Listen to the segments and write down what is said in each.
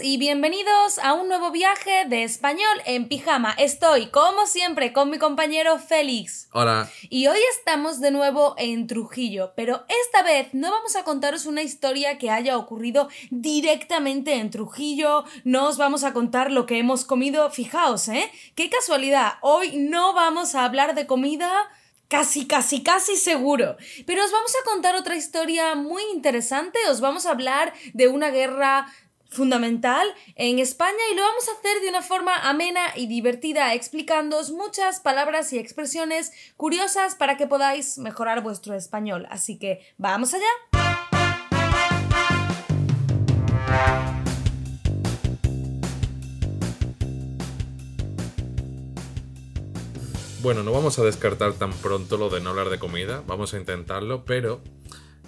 y bienvenidos a un nuevo viaje de español en pijama. Estoy, como siempre, con mi compañero Félix. Hola. Y hoy estamos de nuevo en Trujillo, pero esta vez no vamos a contaros una historia que haya ocurrido directamente en Trujillo, no os vamos a contar lo que hemos comido. Fijaos, ¿eh? Qué casualidad, hoy no vamos a hablar de comida casi, casi, casi seguro. Pero os vamos a contar otra historia muy interesante, os vamos a hablar de una guerra fundamental en España y lo vamos a hacer de una forma amena y divertida, explicándoos muchas palabras y expresiones curiosas para que podáis mejorar vuestro español. Así que, ¿vamos allá? Bueno, no vamos a descartar tan pronto lo de no hablar de comida, vamos a intentarlo, pero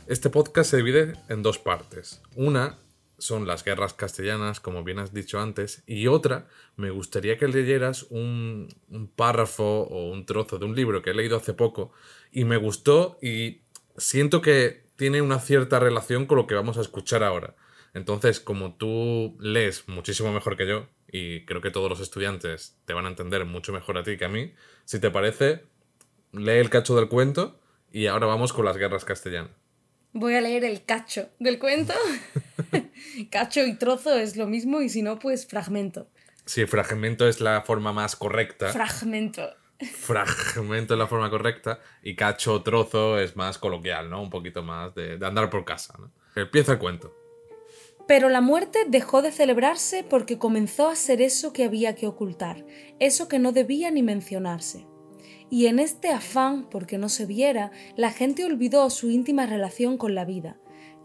este podcast se divide en dos partes. Una son las guerras castellanas, como bien has dicho antes, y otra, me gustaría que leyeras un, párrafo o un trozo de un libro que he leído hace poco y me gustó y siento que tiene una cierta relación con lo que vamos a escuchar ahora. Entonces, como tú lees muchísimo mejor que yo, y creo que todos los estudiantes te van a entender mucho mejor a ti que a mí, si te parece, lee el cacho del cuento y ahora vamos con las guerras castellanas. Voy a leer el cacho del cuento. cacho y trozo es lo mismo y si no, pues fragmento. Sí, fragmento es la forma más correcta. Fragmento. Fragmento es la forma correcta y cacho trozo es más coloquial, ¿no? Un poquito más de, de andar por casa. ¿no? Empieza el cuento. Pero la muerte dejó de celebrarse porque comenzó a ser eso que había que ocultar, eso que no debía ni mencionarse. Y en este afán, porque no se viera, la gente olvidó su íntima relación con la vida,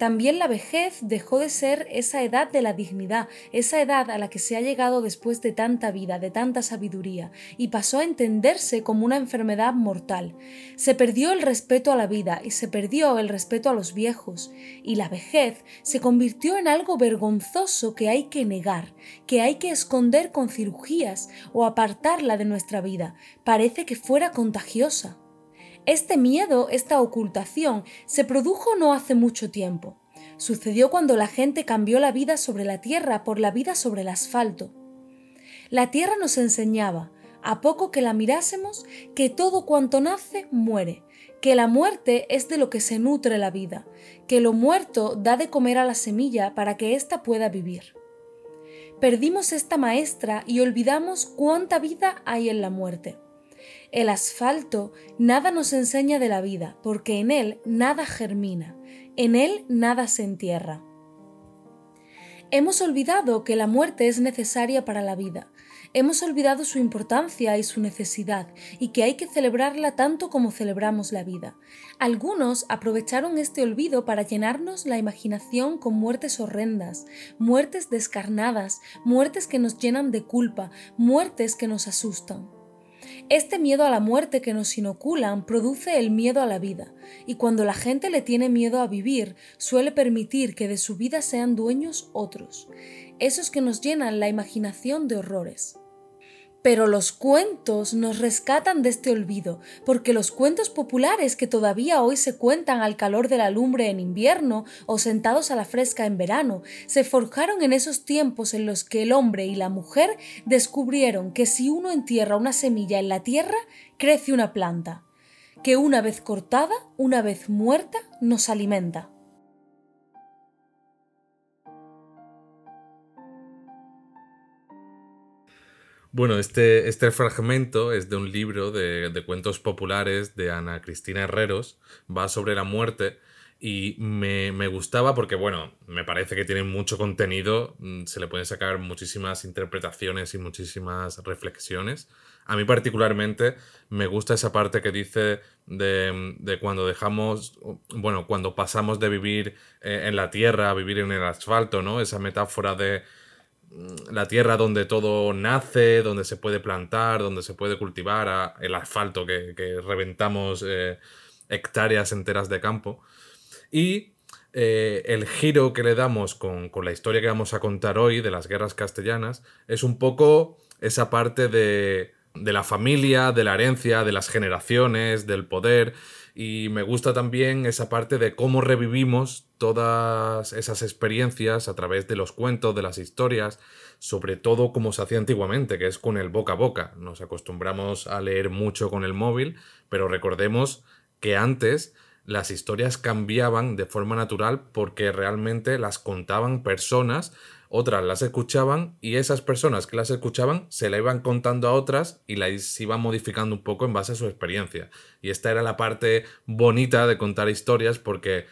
también la vejez dejó de ser esa edad de la dignidad, esa edad a la que se ha llegado después de tanta vida, de tanta sabiduría, y pasó a entenderse como una enfermedad mortal. Se perdió el respeto a la vida y se perdió el respeto a los viejos, y la vejez se convirtió en algo vergonzoso que hay que negar, que hay que esconder con cirugías o apartarla de nuestra vida. Parece que fuera contagiosa. Este miedo, esta ocultación, se produjo no hace mucho tiempo. Sucedió cuando la gente cambió la vida sobre la tierra por la vida sobre el asfalto. La tierra nos enseñaba, a poco que la mirásemos, que todo cuanto nace muere, que la muerte es de lo que se nutre la vida, que lo muerto da de comer a la semilla para que ésta pueda vivir. Perdimos esta maestra y olvidamos cuánta vida hay en la muerte. El asfalto nada nos enseña de la vida, porque en él nada germina, en él nada se entierra. Hemos olvidado que la muerte es necesaria para la vida, hemos olvidado su importancia y su necesidad, y que hay que celebrarla tanto como celebramos la vida. Algunos aprovecharon este olvido para llenarnos la imaginación con muertes horrendas, muertes descarnadas, muertes que nos llenan de culpa, muertes que nos asustan. Este miedo a la muerte que nos inoculan produce el miedo a la vida, y cuando la gente le tiene miedo a vivir, suele permitir que de su vida sean dueños otros, esos que nos llenan la imaginación de horrores. Pero los cuentos nos rescatan de este olvido, porque los cuentos populares que todavía hoy se cuentan al calor de la lumbre en invierno o sentados a la fresca en verano, se forjaron en esos tiempos en los que el hombre y la mujer descubrieron que si uno entierra una semilla en la tierra, crece una planta, que una vez cortada, una vez muerta, nos alimenta. Bueno, este, este fragmento es de un libro de, de, cuentos populares de Ana Cristina Herreros, va sobre la muerte y me, me, gustaba porque, bueno, me parece que tiene mucho contenido, mm, se le pueden sacar muchísimas interpretaciones y muchísimas reflexiones. A mí particularmente me gusta esa parte que dice de, de cuando dejamos, bueno, cuando pasamos de vivir eh, en la tierra a vivir en el asfalto, ¿no? Esa metáfora de la tierra donde todo nace, donde se puede plantar, donde se puede cultivar, el asfalto que, que reventamos eh, hectáreas enteras de campo. Y eh, el giro que le damos con, con, la historia que vamos a contar hoy de las guerras castellanas es un poco esa parte de de la familia, de la herencia, de las generaciones, del poder. Y me gusta también esa parte de cómo revivimos todas esas experiencias a través de los cuentos, de las historias, sobre todo como se hacía antiguamente, que es con el boca a boca. Nos acostumbramos a leer mucho con el móvil, pero recordemos que antes las historias cambiaban de forma natural porque realmente las contaban personas, otras las escuchaban y esas personas que las escuchaban se la iban contando a otras y las iban modificando un poco en base a su experiencia. Y esta era la parte bonita de contar historias porque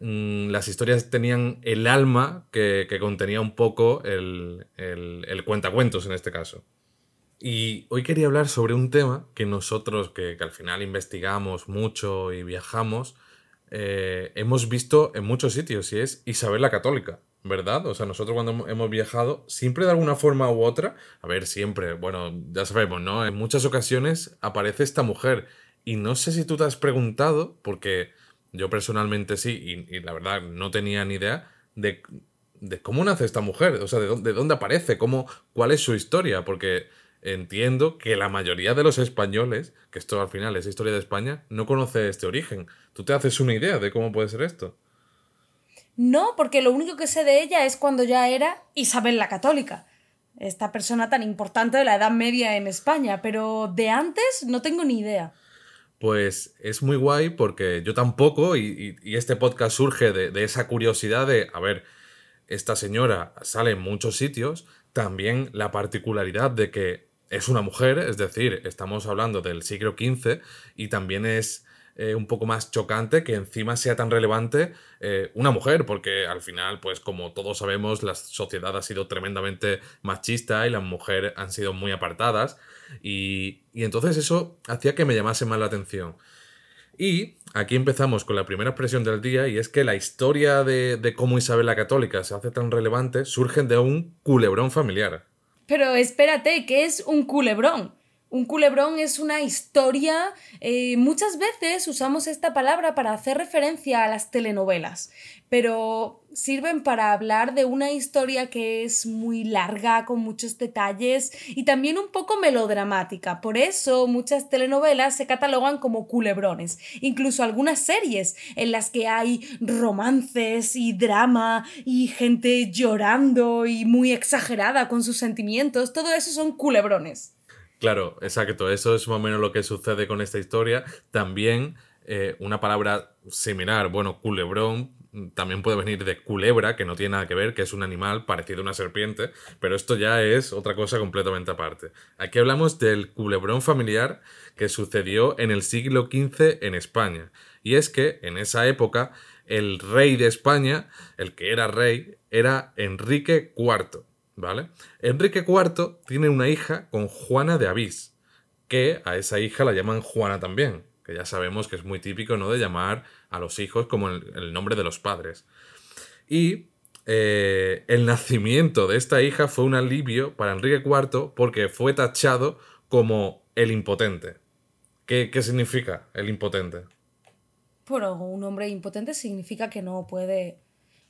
Mm, las historias tenían el alma que, contenía un poco el, el, cuentacuentos en este caso. Y hoy quería hablar sobre un tema que nosotros, que, al final investigamos mucho y viajamos, eh, hemos visto en muchos sitios y es Isabel la Católica, ¿verdad? O sea, nosotros cuando hemos viajado, siempre de alguna forma u otra, a ver, siempre, bueno, ya sabemos, ¿no? En muchas ocasiones aparece esta mujer y no sé si tú te has preguntado, porque yo personalmente sí, y, la verdad no tenía ni idea de, cómo nace esta mujer, o sea, de de dónde aparece, cómo, cuál es su historia, porque entiendo que la mayoría de los españoles, que esto al final es historia de España, no conoce este origen. ¿Tú te haces una idea de cómo puede ser esto? No, porque lo único que sé de ella es cuando ya era Isabel la Católica, esta persona tan importante de la Edad Media en España, pero de antes no tengo ni idea pues es muy guay porque yo tampoco, y, este podcast surge de, esa curiosidad de, a ver, esta señora sale en muchos sitios, también la particularidad de que es una mujer, es decir, estamos hablando del siglo XV, y también es eh, un poco más chocante que encima sea tan relevante eh, una mujer, porque al final, pues como todos sabemos, la sociedad ha sido tremendamente machista y las mujeres han sido muy apartadas. Y, entonces eso hacía que me llamase más la atención. Y aquí empezamos con la primera expresión del día y es que la historia de, de cómo Isabel la Católica se hace tan relevante surge de un culebrón familiar. Pero espérate, ¿qué es un culebrón? Un culebrón es una historia, eh, muchas veces usamos esta palabra para hacer referencia a las telenovelas, pero sirven para hablar de una historia que es muy larga, con muchos detalles y también un poco melodramática. Por eso muchas telenovelas se catalogan como culebrones, incluso algunas series en las que hay romances y drama y gente llorando y muy exagerada con sus sentimientos, todo eso son culebrones. Claro, exacto. Eso es más o menos lo que sucede con esta historia. También eh, una palabra similar, bueno, culebrón, también puede venir de culebra, que no tiene nada que ver, que es un animal parecido a una serpiente, pero esto ya es otra cosa completamente aparte. Aquí hablamos del culebrón familiar que sucedió en el siglo XV en España. Y es que en esa época el rey de España, el que era rey, era Enrique IV. ¿Vale? Enrique IV tiene una hija con Juana de Avís, que a esa hija la llaman Juana también, que ya sabemos que es muy típico, ¿no? De llamar a los hijos como el, nombre de los padres. Y eh, el nacimiento de esta hija fue un alivio para Enrique IV porque fue tachado como el impotente. ¿Qué, qué significa el impotente? Bueno, un hombre impotente significa que no puede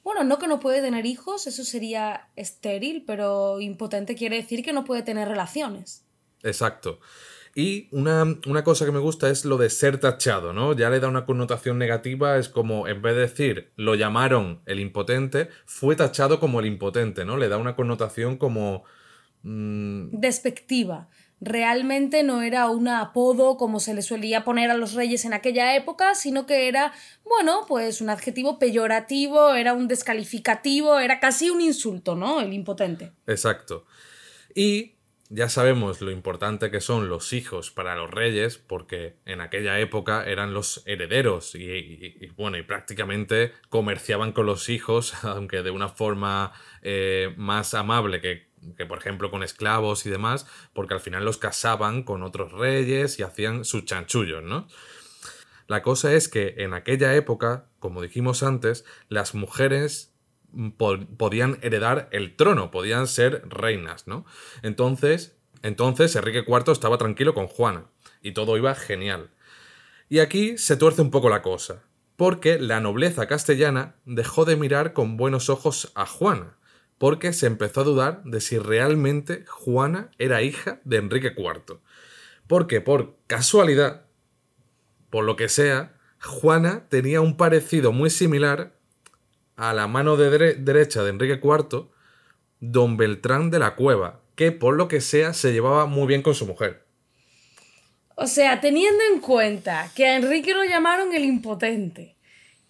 bueno, no que no puede tener hijos, eso sería estéril, pero impotente quiere decir que no puede tener relaciones. Exacto. Y una, cosa que me gusta es lo de ser tachado, ¿no? Ya le da una connotación negativa, es como, en vez de decir lo llamaron el impotente, fue tachado como el impotente, ¿no? Le da una connotación como... Mm, Despectiva realmente no era un apodo como se le solía poner a los reyes en aquella época, sino que era, bueno, pues un adjetivo peyorativo, era un descalificativo, era casi un insulto, ¿no? El impotente. Exacto. Y ya sabemos lo importante que son los hijos para los reyes, porque en aquella época eran los herederos y, bueno, y prácticamente comerciaban con los hijos, aunque de una forma eh, más amable que que por ejemplo con esclavos y demás, porque al final los casaban con otros reyes y hacían sus chanchullos, ¿no? La cosa es que en aquella época, como dijimos antes, las mujeres podían heredar el trono, podían ser reinas, ¿no? Entonces, entonces Enrique IV estaba tranquilo con Juana y todo iba genial. Y aquí se tuerce un poco la cosa, porque la nobleza castellana dejó de mirar con buenos ojos a Juana, porque se empezó a dudar de si realmente Juana era hija de Enrique IV. Porque por casualidad, por lo que sea, Juana tenía un parecido muy similar a la mano de derecha de Enrique IV, don Beltrán de la Cueva, que por lo que sea se llevaba muy bien con su mujer. O sea, teniendo en cuenta que a Enrique lo llamaron el impotente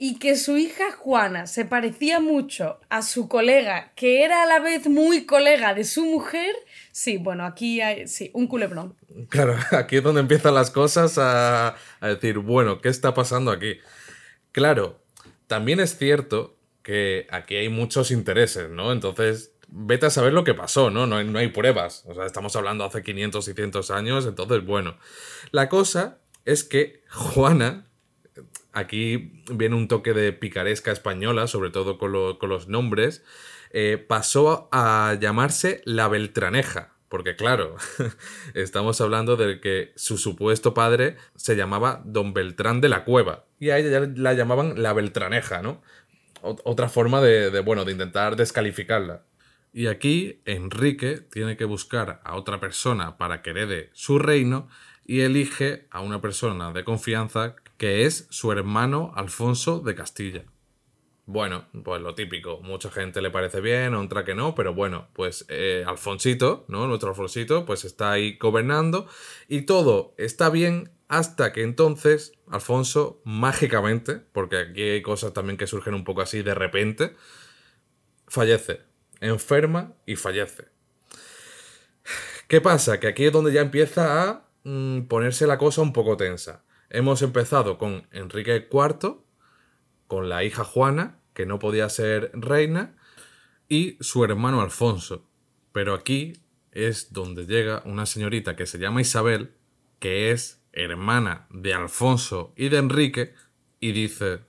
y que su hija Juana se parecía mucho a su colega, que era a la vez muy colega de su mujer, sí, bueno, aquí hay, sí, un culebrón. Claro, aquí es donde empiezan las cosas a, a decir, bueno, ¿qué está pasando aquí? Claro, también es cierto que aquí hay muchos intereses, ¿no? Entonces, vete a saber lo que pasó, ¿no? No hay, no hay pruebas. O sea, estamos hablando hace 500 y 100 años, entonces, bueno. La cosa es que Juana, aquí viene un toque de picaresca española, sobre todo con, los nombres, eh, pasó a llamarse la Beltraneja. Porque claro, estamos hablando de que su supuesto padre se llamaba Don Beltrán de la Cueva. Y a ella la llamaban la Beltraneja, ¿no? Otra forma de, de, bueno, de intentar descalificarla. Y aquí Enrique tiene que buscar a otra persona para que herede su reino y elige a una persona de confianza que es su hermano Alfonso de Castilla. Bueno, pues lo típico, mucha gente le parece bien, otra que no, pero bueno, pues eh, Alfonsito, ¿no? Nuestro Alfonsito, pues está ahí gobernando y todo está bien hasta que entonces Alfonso mágicamente, porque aquí hay cosas también que surgen un poco así de repente, fallece enferma y fallece. ¿Qué pasa? Que aquí es donde ya empieza a mm, ponerse la cosa un poco tensa. Hemos empezado con Enrique IV, con la hija Juana, que no podía ser reina, y su hermano Alfonso. Pero aquí es donde llega una señorita que se llama Isabel, que es hermana de Alfonso y de Enrique, y dice,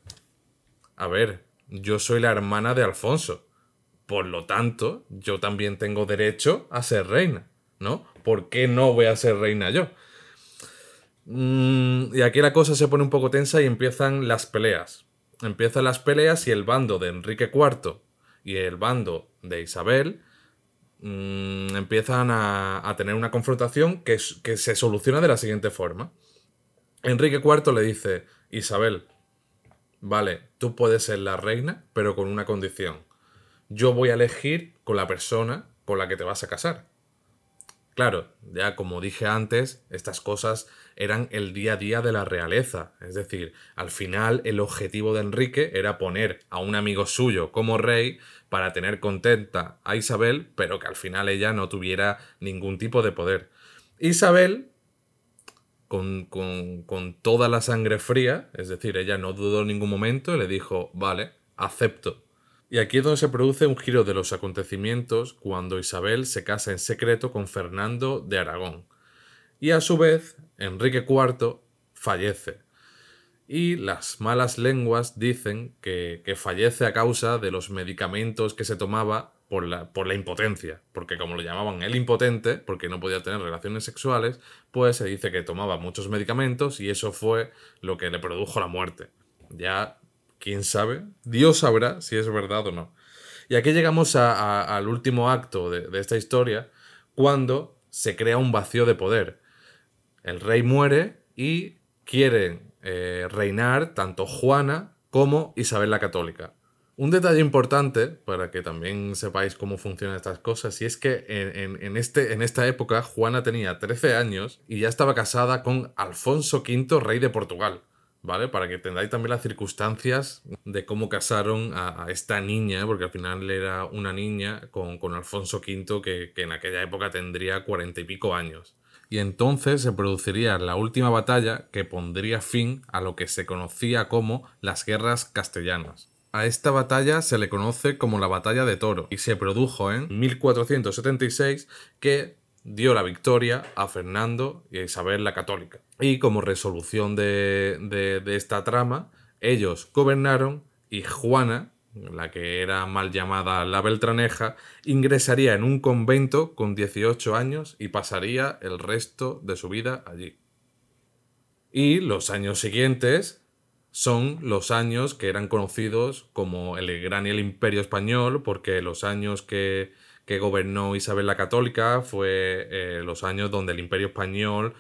a ver, yo soy la hermana de Alfonso. Por lo tanto, yo también tengo derecho a ser reina, ¿no? ¿Por qué no voy a ser reina yo? Mm, y aquí la cosa se pone un poco tensa y empiezan las peleas. Empiezan las peleas y el bando de Enrique IV y el bando de Isabel mm, empiezan a, tener una confrontación que, que se soluciona de la siguiente forma. Enrique IV le dice, Isabel, vale, tú puedes ser la reina, pero con una condición yo voy a elegir con la persona con la que te vas a casar. Claro, ya como dije antes, estas cosas eran el día a día de la realeza. Es decir, al final el objetivo de Enrique era poner a un amigo suyo como rey para tener contenta a Isabel, pero que al final ella no tuviera ningún tipo de poder. Isabel, con, con, con toda la sangre fría, es decir, ella no dudó en ningún momento y le dijo, vale, acepto y aquí es donde se produce un giro de los acontecimientos cuando Isabel se casa en secreto con Fernando de Aragón. Y a su vez, Enrique IV fallece. Y las malas lenguas dicen que, fallece a causa de los medicamentos que se tomaba por la, por la, impotencia, porque como lo llamaban el impotente, porque no podía tener relaciones sexuales, pues se dice que tomaba muchos medicamentos y eso fue lo que le produjo la muerte. Ya quién sabe, Dios sabrá si es verdad o no. Y aquí llegamos al último acto de, esta historia, cuando se crea un vacío de poder. El rey muere y quieren eh, reinar tanto Juana como Isabel la Católica. Un detalle importante, para que también sepáis cómo funcionan estas cosas, y es que en, este, en esta época Juana tenía 13 años y ya estaba casada con Alfonso V, rey de Portugal. ¿Vale? Para que tengáis también las circunstancias de cómo casaron a, esta niña, porque al final era una niña con, Alfonso V que, que, en aquella época tendría cuarenta y pico años. Y entonces se produciría la última batalla que pondría fin a lo que se conocía como las guerras castellanas. A esta batalla se le conoce como la batalla de Toro y se produjo en 1476 que dio la victoria a Fernando y a Isabel la Católica. Y como resolución de, esta trama, ellos gobernaron y Juana, la que era mal llamada la Beltraneja, ingresaría en un convento con 18 años y pasaría el resto de su vida allí. Y los años siguientes son los años que eran conocidos como el Gran y el Imperio Español, porque los años que, gobernó Isabel la Católica fue eh, los años donde el Imperio Español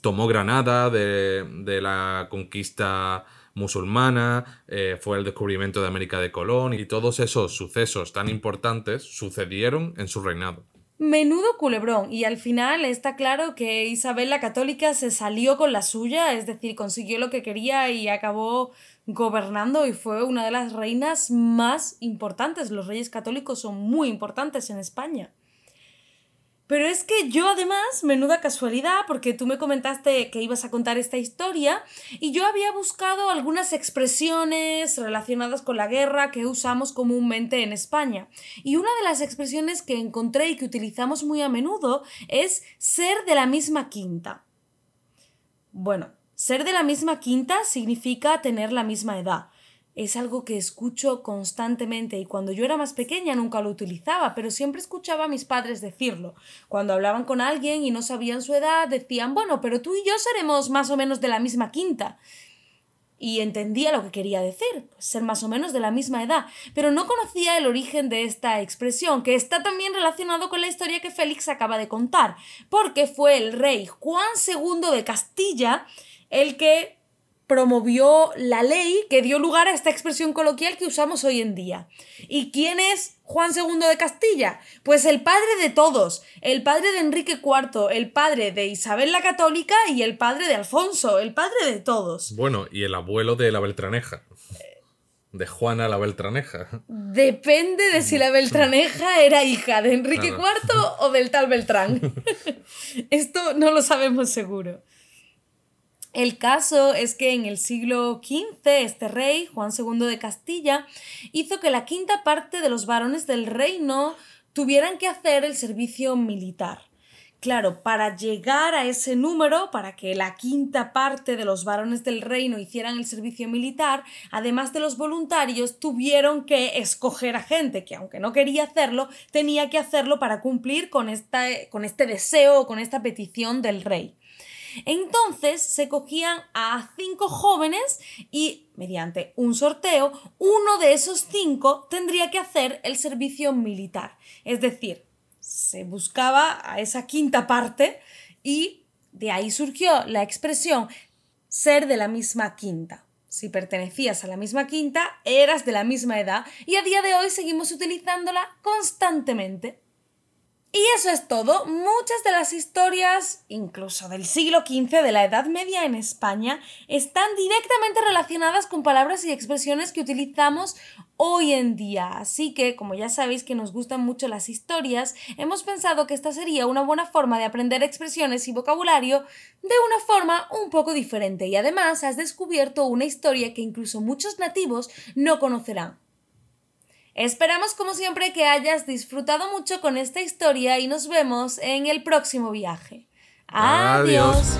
tomó Granada de, la conquista musulmana, eh, fue el descubrimiento de América de Colón y todos esos sucesos tan importantes sucedieron en su reinado. Menudo culebrón. Y al final está claro que Isabel la Católica se salió con la suya, es decir, consiguió lo que quería y acabó gobernando y fue una de las reinas más importantes. Los reyes católicos son muy importantes en España. Pero es que yo además, menuda casualidad, porque tú me comentaste que ibas a contar esta historia y yo había buscado algunas expresiones relacionadas con la guerra que usamos comúnmente en España. Y una de las expresiones que encontré y que utilizamos muy a menudo es ser de la misma quinta. Bueno, ser de la misma quinta significa tener la misma edad es algo que escucho constantemente y cuando yo era más pequeña nunca lo utilizaba, pero siempre escuchaba a mis padres decirlo. Cuando hablaban con alguien y no sabían su edad, decían, bueno, pero tú y yo seremos más o menos de la misma quinta. Y entendía lo que quería decir, pues, ser más o menos de la misma edad, pero no conocía el origen de esta expresión, que está también relacionado con la historia que Félix acaba de contar, porque fue el rey Juan II de Castilla el que promovió la ley que dio lugar a esta expresión coloquial que usamos hoy en día. ¿Y quién es Juan II de Castilla? Pues el padre de todos, el padre de Enrique IV, el padre de Isabel la Católica y el padre de Alfonso, el padre de todos. Bueno, y el abuelo de la Beltraneja. De Juana la Beltraneja. Depende de si la Beltraneja era hija de Enrique IV o del tal Beltrán. Esto no lo sabemos seguro. El caso es que en el siglo XV este rey, Juan II de Castilla, hizo que la quinta parte de los varones del reino tuvieran que hacer el servicio militar. Claro, para llegar a ese número, para que la quinta parte de los varones del reino hicieran el servicio militar, además de los voluntarios, tuvieron que escoger a gente que, aunque no quería hacerlo, tenía que hacerlo para cumplir con, esta, con este deseo o con esta petición del rey. Entonces se cogían a cinco jóvenes y mediante un sorteo, uno de esos cinco tendría que hacer el servicio militar. Es decir, se buscaba a esa quinta parte y de ahí surgió la expresión ser de la misma quinta. Si pertenecías a la misma quinta, eras de la misma edad y a día de hoy seguimos utilizándola constantemente. Y eso es todo. Muchas de las historias, incluso del siglo XV, de la Edad Media en España, están directamente relacionadas con palabras y expresiones que utilizamos hoy en día. Así que, como ya sabéis que nos gustan mucho las historias, hemos pensado que esta sería una buena forma de aprender expresiones y vocabulario de una forma un poco diferente. Y además has descubierto una historia que incluso muchos nativos no conocerán. Esperamos como siempre que hayas disfrutado mucho con esta historia y nos vemos en el próximo viaje. Adiós.